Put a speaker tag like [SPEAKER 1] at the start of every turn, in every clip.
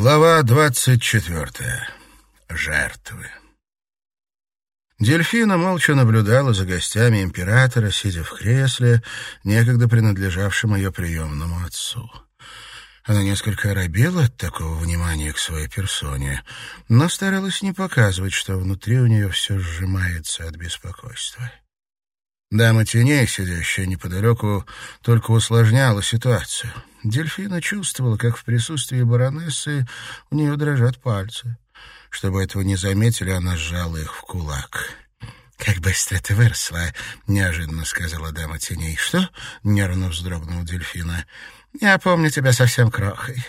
[SPEAKER 1] Глава двадцать четвертая. Жертвы. Дельфина молча наблюдала за гостями императора, сидя в кресле, некогда принадлежавшем ее приемному отцу. Она несколько оробела от такого внимания к своей персоне, но старалась не показывать, что внутри у нее все сжимается от беспокойства. Дама теней, сидящая неподалеку, только усложняла ситуацию. Дельфина чувствовала, как в присутствии баронессы у нее дрожат пальцы. Чтобы этого не заметили, она сжала их в кулак. «Как быстро ты выросла!» — неожиданно сказала дама теней. «Что?» — нервно вздрогнула дельфина. «Я помню тебя совсем крохой.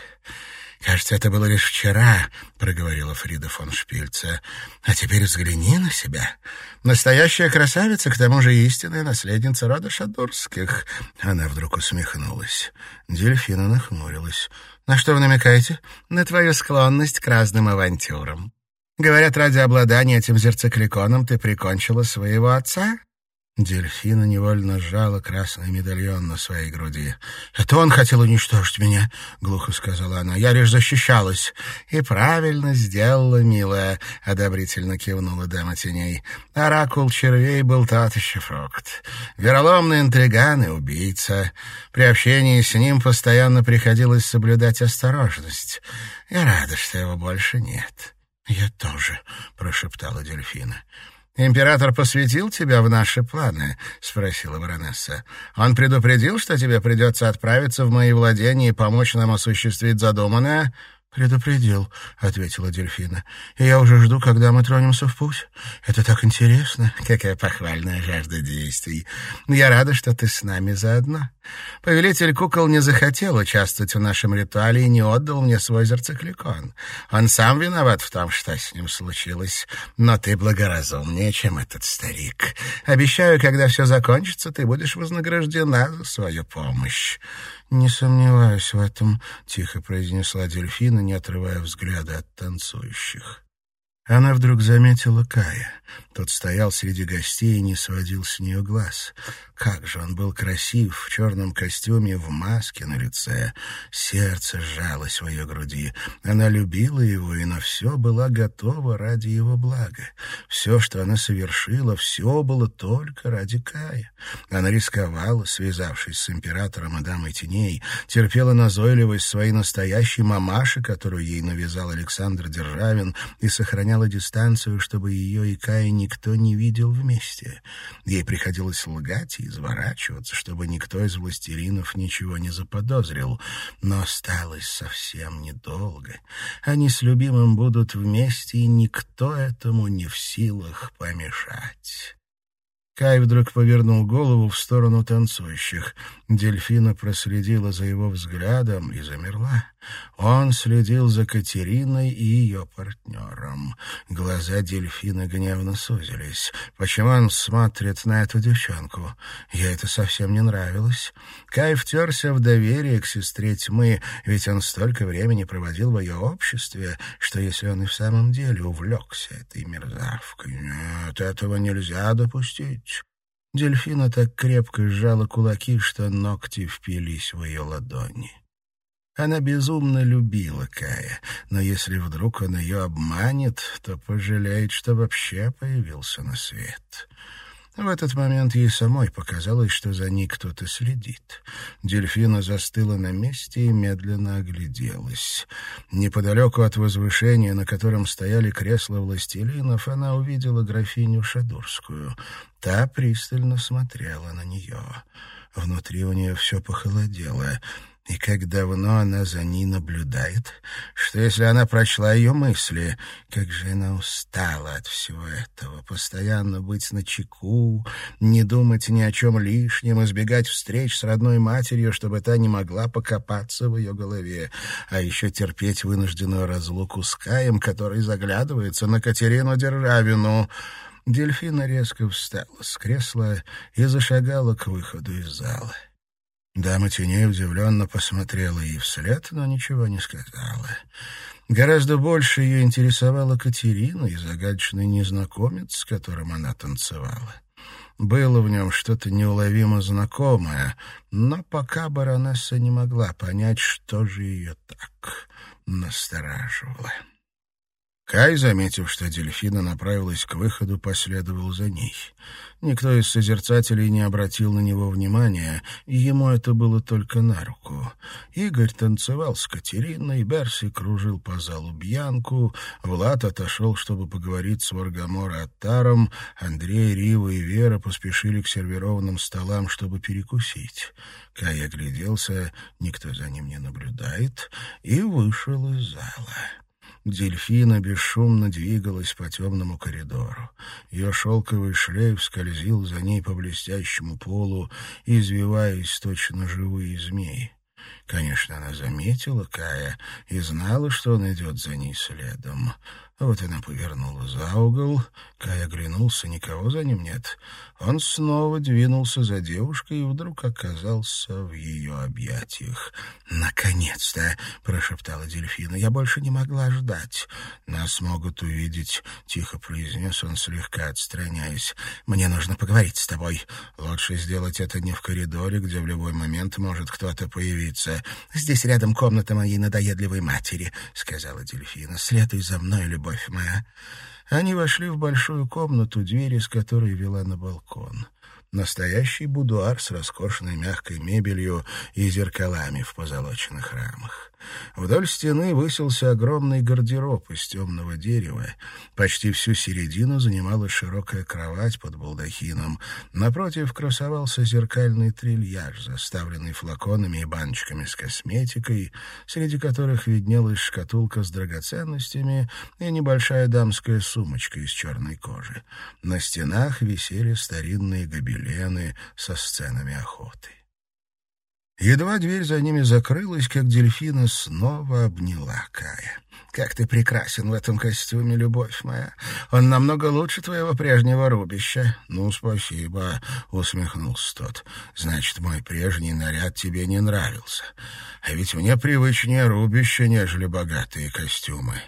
[SPEAKER 1] «Кажется, это было лишь вчера», — проговорила Фрида фон Шпильце. «А теперь взгляни на себя. Настоящая красавица, к тому же истинная наследница рода Шадурских». Она вдруг усмехнулась. Дельфина нахмурилась. «На что вы намекаете?» «На твою склонность к разным авантюрам. Говорят, ради обладания этим зерцекликоном ты прикончила своего отца?» Дельфина невольно сжала красный медальон на своей груди. «Это он хотел уничтожить меня», — глухо сказала она. «Я лишь защищалась». «И правильно сделала, милая», — одобрительно кивнула дама теней. «Оракул червей был тот еще фрукт. Вероломный интриган и убийца. При общении с ним постоянно приходилось соблюдать осторожность. Я рада, что его больше нет». «Я тоже», — прошептала дельфина. «Император посвятил тебя в наши планы?» — спросила баронесса. «Он предупредил, что тебе придется отправиться в мои владения и помочь нам осуществить задуманное?» «Предупредил», — ответила дельфина. «И я уже жду, когда мы тронемся в путь. Это так интересно. Какая похвальная жажда действий. Я рада, что ты с нами заодно. Повелитель кукол не захотел участвовать в нашем ритуале и не отдал мне свой зерцекликон. Он сам виноват в том, что с ним случилось. Но ты благоразумнее, чем этот старик. Обещаю, когда все закончится, ты будешь вознаграждена за свою помощь». «Не сомневаюсь в этом», — тихо произнесла дельфина, не отрывая взгляда от танцующих. Она вдруг заметила Кая. Тот стоял среди гостей и не сводил с нее глаз. Как же он был красив в черном костюме, в маске на лице. Сердце сжалось в ее груди. Она любила его и на все была готова ради его блага. Все, что она совершила, все было только ради Кая. Она рисковала, связавшись с императором и дамой теней, терпела назойливость своей настоящей мамаши, которую ей навязал Александр Державин, и сохраняла дистанцию, чтобы ее и Кая никто не видел вместе. Ей приходилось лгать и изворачиваться, чтобы никто из властелинов ничего не заподозрил. Но осталось совсем недолго. Они с любимым будут вместе, и никто этому не в силах помешать. Кай вдруг повернул голову в сторону танцующих. Дельфина проследила за его взглядом и замерла. Он следил за Катериной и ее партнером. Глаза дельфина гневно сузились. Почему он смотрит на эту девчонку? Ей это совсем не нравилось. Кай втерся в доверие к сестре тьмы, ведь он столько времени проводил в ее обществе, что если он и в самом деле увлекся этой мерзавкой... Нет, этого нельзя допустить. Дельфина так крепко сжала кулаки, что ногти впились в ее ладони. Она безумно любила Кая, но если вдруг он ее обманет, то пожалеет, что вообще появился на свет. В этот момент ей самой показалось, что за ней кто-то следит. Дельфина застыла на месте и медленно огляделась. Неподалеку от возвышения, на котором стояли кресла властелинов, она увидела графиню Шадурскую. Та пристально смотрела на нее. Внутри у нее все похолодело — и как давно она за ней наблюдает? Что если она прочла ее мысли? Как же она устала от всего этого. Постоянно быть на чеку, не думать ни о чем лишнем, избегать встреч с родной матерью, чтобы та не могла покопаться в ее голове. А еще терпеть вынужденную разлуку с Каем, который заглядывается на Катерину Державину. Дельфина резко встала с кресла и зашагала к выходу из зала. Дама теней удивленно посмотрела ей вслед, но ничего не сказала. Гораздо больше ее интересовала Катерина и загадочный незнакомец, с которым она танцевала. Было в нем что-то неуловимо знакомое, но пока баронесса не могла понять, что же ее так настораживало. Кай, заметив, что дельфина направилась к выходу, последовал за ней. Никто из созерцателей не обратил на него внимания, и ему это было только на руку. Игорь танцевал с Катериной, Берси кружил по залу Бьянку, Влад отошел, чтобы поговорить с Варгамора Аттаром, Андрей, Рива и Вера поспешили к сервированным столам, чтобы перекусить. Кай огляделся, никто за ним не наблюдает, и вышел из зала. Дельфина бесшумно двигалась по темному коридору. Ее шелковый шлейф скользил за ней по блестящему полу, извиваясь точно живые змеи. Конечно, она заметила Кая и знала, что он идет за ней следом. Вот она повернула за угол. Кай оглянулся, никого за ним нет. Он снова двинулся за девушкой и вдруг оказался в ее объятиях. «Наконец-то!» — прошептала дельфина. «Я больше не могла ждать. Нас могут увидеть», — тихо произнес он, слегка отстраняясь. «Мне нужно поговорить с тобой. Лучше сделать это не в коридоре, где в любой момент может кто-то появиться. Здесь рядом комната моей надоедливой матери», — сказала дельфина. «Следуй за мной, любовь моя». Они вошли в большую комнату, дверь из которой вела на балкон. Настоящий будуар с роскошной мягкой мебелью и зеркалами в позолоченных рамах. Вдоль стены высился огромный гардероб из темного дерева. Почти всю середину занимала широкая кровать под балдахином. Напротив красовался зеркальный трильяж, заставленный флаконами и баночками с косметикой, среди которых виднелась шкатулка с драгоценностями и небольшая дамская сумочка из черной кожи. На стенах висели старинные гобелены со сценами охоты. Едва дверь за ними закрылась, как дельфина снова обняла Кая. «Как ты прекрасен в этом костюме, любовь моя! Он намного лучше твоего прежнего рубища». «Ну, спасибо», — усмехнулся тот. «Значит, мой прежний наряд тебе не нравился. А ведь мне привычнее рубище, нежели богатые костюмы».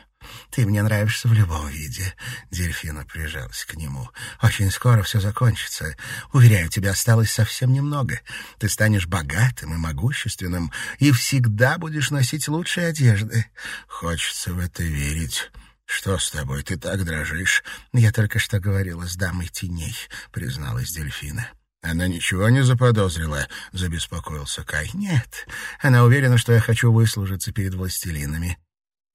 [SPEAKER 1] «Ты мне нравишься в любом виде», — дельфина прижалась к нему. «Очень скоро все закончится. Уверяю, тебе осталось совсем немного. Ты станешь богатым и могущественным и всегда будешь носить лучшие одежды. Хочется в это верить». «Что с тобой? Ты так дрожишь?» «Я только что говорила с дамой теней», — призналась дельфина. «Она ничего не заподозрила?» — забеспокоился Кай. «Нет. Она уверена, что я хочу выслужиться перед властелинами.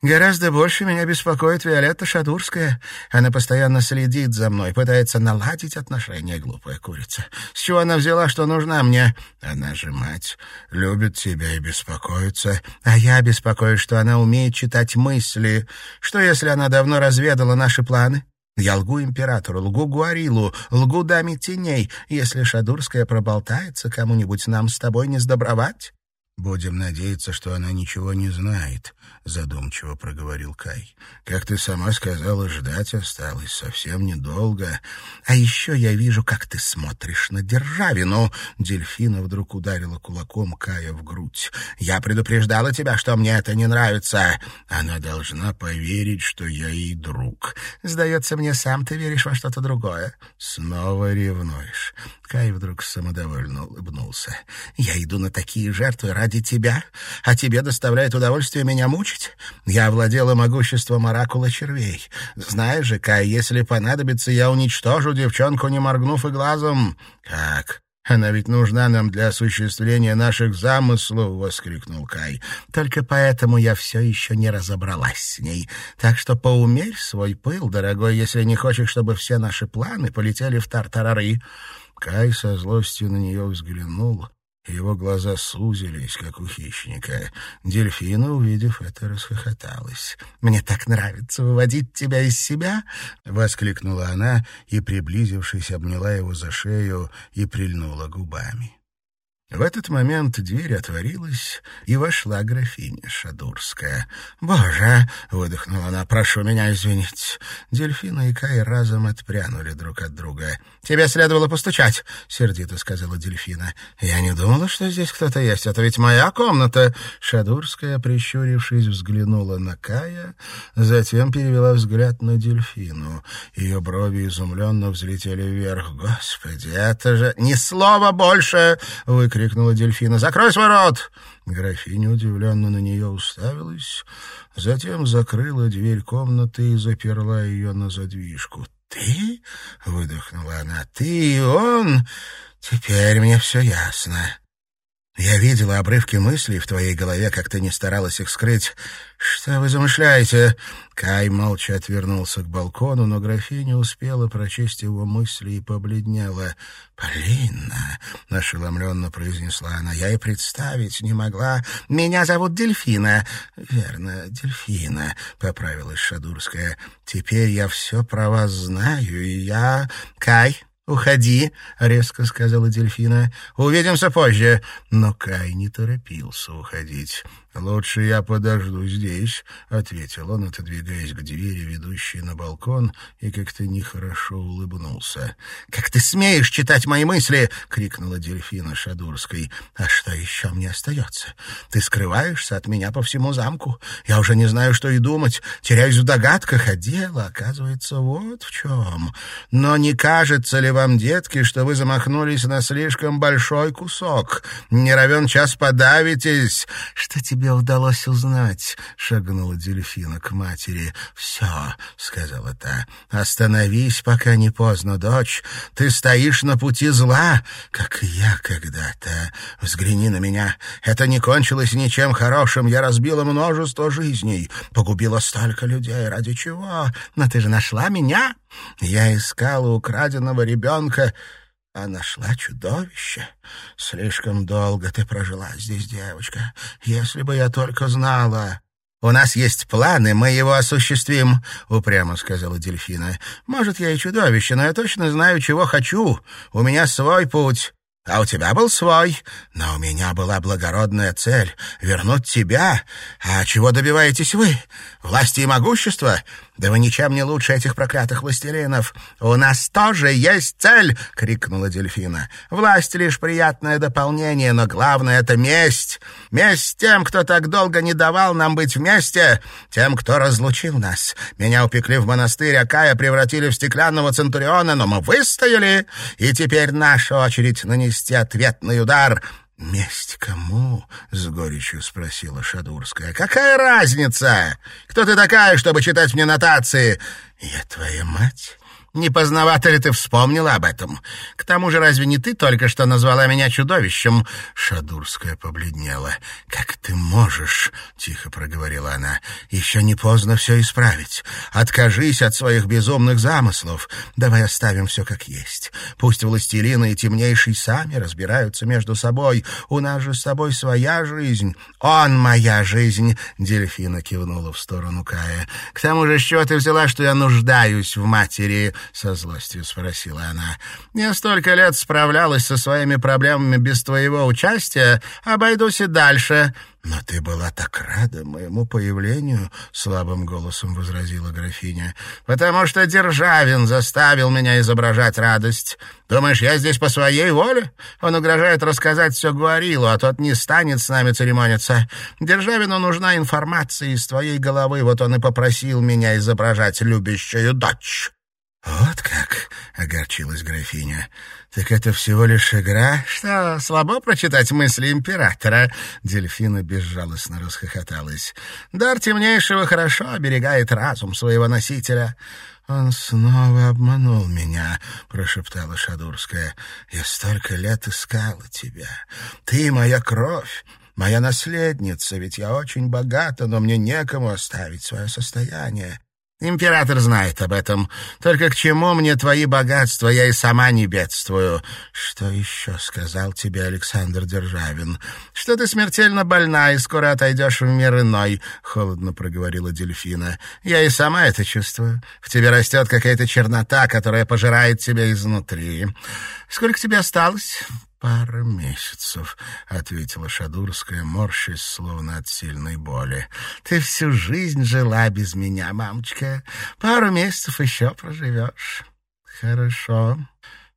[SPEAKER 1] Гораздо больше меня беспокоит Виолетта Шадурская. Она постоянно следит за мной, пытается наладить отношения, глупая курица. С чего она взяла, что нужна мне? Она же мать, любит тебя и беспокоится. А я беспокоюсь, что она умеет читать мысли. Что, если она давно разведала наши планы? Я лгу императору, лгу Гуарилу, лгу даме теней. Если Шадурская проболтается кому-нибудь, нам с тобой не сдобровать. «Будем надеяться, что она ничего не знает», — задумчиво проговорил Кай. «Как ты сама сказала, ждать осталось совсем недолго. А еще я вижу, как ты смотришь на Державину». Дельфина вдруг ударила кулаком Кая в грудь. «Я предупреждала тебя, что мне это не нравится. Она должна поверить, что я ей друг. Сдается мне, сам ты веришь во что-то другое. Снова ревнуешь». Кай вдруг самодовольно улыбнулся. «Я иду на такие жертвы ради ради тебя, а тебе доставляет удовольствие меня мучить? Я овладела могуществом оракула червей. Знаешь же, Кай, если понадобится, я уничтожу девчонку, не моргнув и глазом. Как? Она ведь нужна нам для осуществления наших замыслов, — воскликнул Кай. Только поэтому я все еще не разобралась с ней. Так что поумерь свой пыл, дорогой, если не хочешь, чтобы все наши планы полетели в тартарары. Кай со злостью на нее взглянул, его глаза сузились, как у хищника. Дельфина, увидев это, расхохоталась. «Мне так нравится выводить тебя из себя!» — воскликнула она и, приблизившись, обняла его за шею и прильнула губами. В этот момент дверь отворилась, и вошла графиня Шадурская. «Боже!» — выдохнула она. «Прошу меня извинить». Дельфина и Кай разом отпрянули друг от друга. «Тебе следовало постучать», — сердито сказала Дельфина. «Я не думала, что здесь кто-то есть. Это ведь моя комната». Шадурская, прищурившись, взглянула на Кая, затем перевела взгляд на Дельфину. Ее брови изумленно взлетели вверх. «Господи, это же...» «Ни слова больше!» — выкрикнула крикнула дельфина. «Закрой свой рот!» Графиня удивленно на нее уставилась, затем закрыла дверь комнаты и заперла ее на задвижку. «Ты?» — выдохнула она. «Ты и он? Теперь мне все ясно». Я видела обрывки мыслей в твоей голове, как ты не старалась их скрыть. Что вы замышляете?» Кай молча отвернулся к балкону, но графиня успела прочесть его мысли и побледнела. «Полина!» — ошеломленно произнесла она. «Я и представить не могла. Меня зовут Дельфина». «Верно, Дельфина», — поправилась Шадурская. «Теперь я все про вас знаю, и я...» «Кай!» «Уходи», — резко сказала дельфина. «Увидимся позже». Но Кай не торопился уходить. «Лучше я подожду здесь», — ответил он, отодвигаясь к двери, ведущей на балкон, и как-то нехорошо улыбнулся. «Как ты смеешь читать мои мысли?» — крикнула дельфина Шадурской. «А что еще мне остается? Ты скрываешься от меня по всему замку. Я уже не знаю, что и думать. Теряюсь в догадках, а дело, оказывается, вот в чем. Но не кажется ли вам, детки, что вы замахнулись на слишком большой кусок? Не равен час подавитесь. Что тебе удалось узнать?» — шагнула дельфина к матери. «Все», — сказала та. «Остановись, пока не поздно, дочь. Ты стоишь на пути зла, как и я когда-то. Взгляни на меня. Это не кончилось ничем хорошим. Я разбила множество жизней, погубила столько людей. Ради чего? Но ты же нашла меня. Я искала украденного ребенка» а нашла чудовище. Слишком долго ты прожила здесь, девочка. Если бы я только знала... «У нас есть планы, мы его осуществим», — упрямо сказала дельфина. «Может, я и чудовище, но я точно знаю, чего хочу. У меня свой путь. А у тебя был свой, но у меня была благородная цель — вернуть тебя. А чего добиваетесь вы? Власти и могущества? Да вы ничем не лучше этих проклятых властелинов. У нас тоже есть цель!» — крикнула дельфина. «Власть — лишь приятное дополнение, но главное — это месть. Месть тем, кто так долго не давал нам быть вместе, тем, кто разлучил нас. Меня упекли в монастырь, а Кая превратили в стеклянного центуриона, но мы выстояли, и теперь наша очередь нанести ответный удар». «Месть кому?» — с горечью спросила Шадурская. «Какая разница? Кто ты такая, чтобы читать мне нотации?» «Я твоя мать?» Не поздновато ли ты вспомнила об этом? К тому же разве не ты только что назвала меня чудовищем?» Шадурская побледнела. «Как ты можешь?» — тихо проговорила она. «Еще не поздно все исправить. Откажись от своих безумных замыслов. Давай оставим все как есть. Пусть властелины и темнейший сами разбираются между собой. У нас же с тобой своя жизнь. Он моя жизнь!» Дельфина кивнула в сторону Кая. «К тому же, с чего ты взяла, что я нуждаюсь в матери?» — со злостью спросила она. «Я столько лет справлялась со своими проблемами без твоего участия, обойдусь и дальше». «Но ты была так рада моему появлению», — слабым голосом возразила графиня, «потому что Державин заставил меня изображать радость. Думаешь, я здесь по своей воле? Он угрожает рассказать все Гуарилу, а тот не станет с нами церемониться. Державину нужна информация из твоей головы, вот он и попросил меня изображать любящую дочь». «Вот как!» — огорчилась графиня. «Так это всего лишь игра? Что, слабо прочитать мысли императора?» Дельфина безжалостно расхохоталась. «Дар темнейшего хорошо оберегает разум своего носителя». «Он снова обманул меня», — прошептала Шадурская. «Я столько лет искала тебя. Ты моя кровь, моя наследница, ведь я очень богата, но мне некому оставить свое состояние. Император знает об этом. Только к чему мне твои богатства, я и сама не бедствую. Что еще сказал тебе Александр Державин? Что ты смертельно больна и скоро отойдешь в мир иной, — холодно проговорила Дельфина. Я и сама это чувствую. В тебе растет какая-то чернота, которая пожирает тебя изнутри. Сколько тебе осталось? «Пара месяцев», — ответила Шадурская, морщась, словно от сильной боли. «Ты всю жизнь жила без меня, мамочка. Пару месяцев еще проживешь». «Хорошо.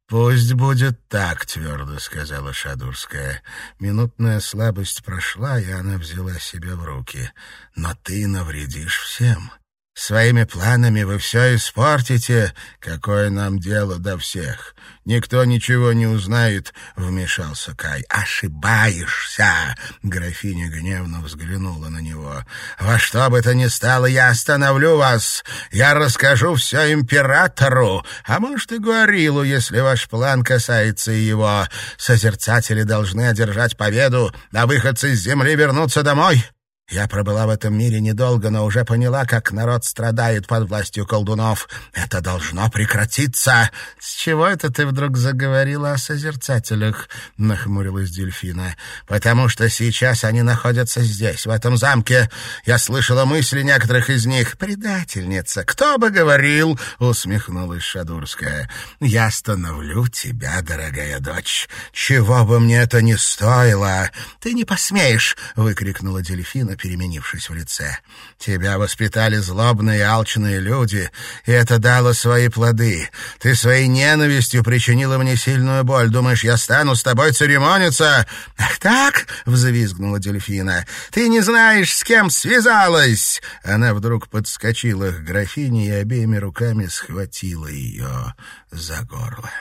[SPEAKER 1] Пусть будет так», — твердо сказала Шадурская. Минутная слабость прошла, и она взяла себя в руки. «Но ты навредишь всем. Своими планами вы все испортите. Какое нам дело до всех? Никто ничего не узнает, — вмешался Кай. Ошибаешься, — графиня гневно взглянула на него. Во что бы то ни стало, я остановлю вас. Я расскажу все императору, а может и Гуарилу, если ваш план касается его. Созерцатели должны одержать победу, а выходцы с земли вернуться домой. Я пробыла в этом мире недолго, но уже поняла, как народ страдает под властью колдунов. Это должно прекратиться. С чего это ты вдруг заговорила о созерцателях? Нахмурилась дельфина. Потому что сейчас они находятся здесь, в этом замке. Я слышала мысли некоторых из них. Предательница. Кто бы говорил? Усмехнулась Шадурская. Я остановлю тебя, дорогая дочь. Чего бы мне это ни стоило. Ты не посмеешь, выкрикнула дельфина переменившись в лице. «Тебя воспитали злобные алчные люди, и это дало свои плоды. Ты своей ненавистью причинила мне сильную боль. Думаешь, я стану с тобой церемониться?» «Ах так?» — взвизгнула дельфина. «Ты не знаешь, с кем связалась!» Она вдруг подскочила к графине и обеими руками схватила ее за горло.